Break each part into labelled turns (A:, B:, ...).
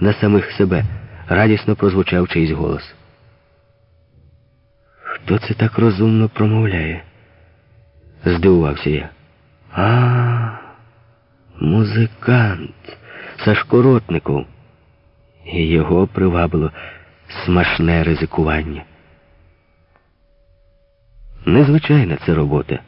A: на самих себе, радісно прозвучав чийсь голос. Хто це так розумно промовляє? Здивувався я. А, музикант, Сашко Ротников. І його привабило смашне ризикування. Незвичайна це робота.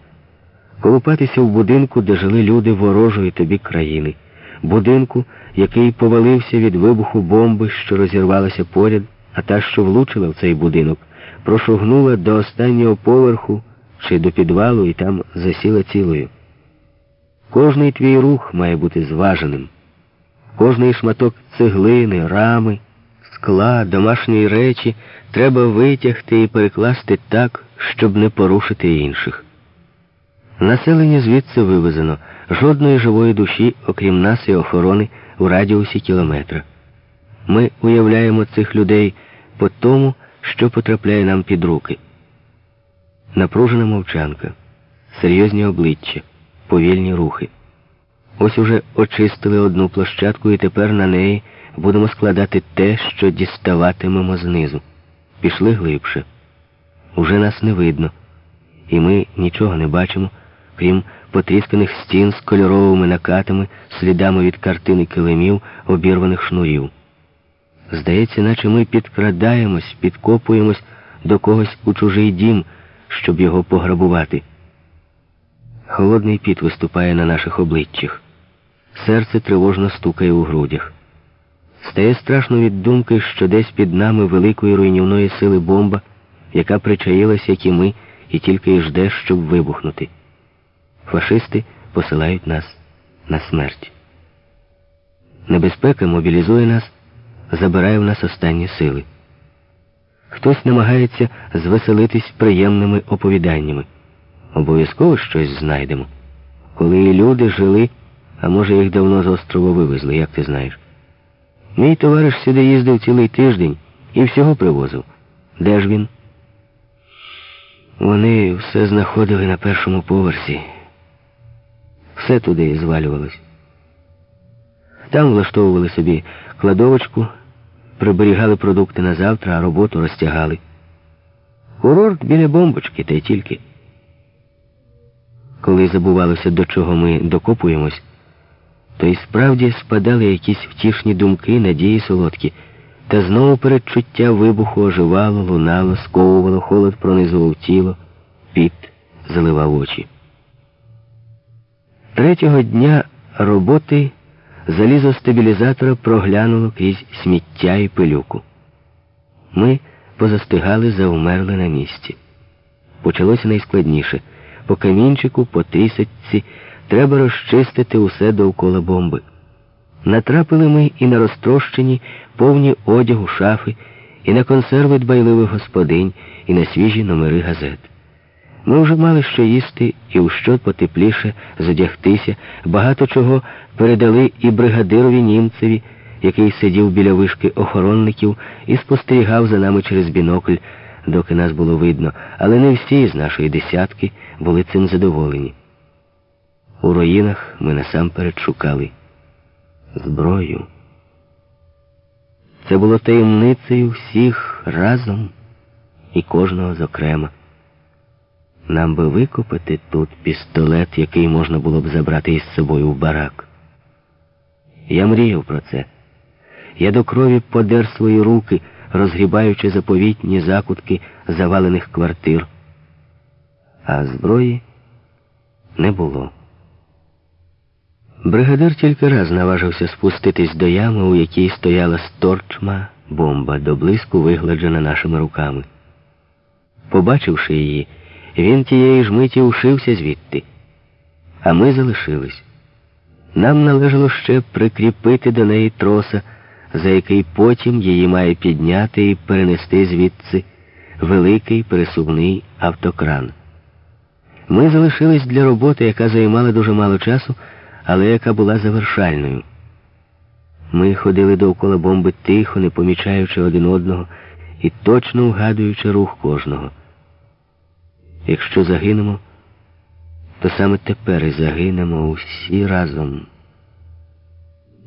A: Колупатися в будинку, де жили люди ворожої тобі країни, будинку, який повалився від вибуху бомби, що розірвалася поряд, а та, що влучила в цей будинок, прошугнула до останнього поверху чи до підвалу і там засіла цілою. Кожний твій рух має бути зваженим. Кожний шматок цеглини, рами, скла, домашньої речі треба витягти і перекласти так, щоб не порушити інших. Населення звідси вивезено, жодної живої душі, окрім нас і охорони, у радіусі кілометра. Ми уявляємо цих людей по тому, що потрапляє нам під руки. Напружена мовчанка, серйозні обличчя, повільні рухи. Ось уже очистили одну площадку і тепер на неї будемо складати те, що діставатимемо знизу. Пішли глибше. Уже нас не видно, і ми нічого не бачимо, крім потрісканих стін з кольоровими накатами, слідами від картини килимів, обірваних шнурів. Здається, наче ми підкрадаємось, підкопуємось до когось у чужий дім, щоб його пограбувати. Холодний піт виступає на наших обличчях. Серце тривожно стукає у грудях. Стає страшно від думки, що десь під нами великої руйнівної сили бомба, яка причаїлась, як і ми, і тільки й жде, щоб вибухнути. Фашисти посилають нас на смерть. Небезпека мобілізує нас, забирає в нас останні сили. Хтось намагається звеселитись приємними оповіданнями. Обов'язково щось знайдемо. Коли люди жили, а може їх давно з острова вивезли, як ти знаєш. Мій товариш сюди їздив цілий тиждень і всього привозив. Де ж він? Вони все знаходили на першому поверсі. Все туди звалювалось. Там влаштовували собі кладовочку, приберігали продукти на завтра, а роботу розтягали. Курорт біля бомбочки, та й тільки. Коли забувалося, до чого ми докопуємось, то й справді спадали якісь втішні думки, надії солодкі, та знову передчуття вибуху оживало, лунало, сковувало, холод пронизував тіло, піт заливав очі. Третього дня роботи залізо стабілізатора проглянуло крізь сміття і пилюку. Ми позастигали, завмерли на місці. Почалося найскладніше. По камінчику, по трісочці треба розчистити усе довкола бомби. Натрапили ми і на розтрощені, повні одягу шафи, і на консерви дбайливих господинь, і на свіжі номери газет. Ми вже мали що їсти і у що потепліше задягтися, багато чого передали і бригадирові німцеві, який сидів біля вишки охоронників і спостерігав за нами через бінокль, доки нас було видно, але не всі з нашої десятки були цим задоволені. У руїнах ми насамперед шукали зброю. Це було таємницею всіх разом і кожного зокрема. Нам би викопати тут пістолет, який можна було б забрати із собою в барак. Я мріяв про це. Я до крові подер свої руки, розгрібаючи заповітні закутки завалених квартир. А зброї не було. Бригадир тільки раз наважився спуститись до ями, у якій стояла сторчма бомба, до вигладжена нашими руками. Побачивши її, він тієї ж миті ушився звідти, а ми залишились. Нам належало ще прикріпити до неї троса, за який потім її має підняти і перенести звідси великий пересувний автокран. Ми залишились для роботи, яка займала дуже мало часу, але яка була завершальною. Ми ходили довкола бомби тихо, не помічаючи один одного і точно вгадуючи рух кожного. Якщо загинемо, то саме тепер і загинемо усі разом.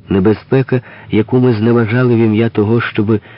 A: Небезпека, яку ми зневажали в ім'я того, щоби